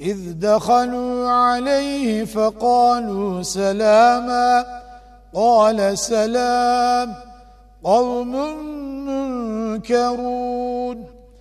إذ دخلوا عليه فقالوا سلاما قال سلام قوم منكرون.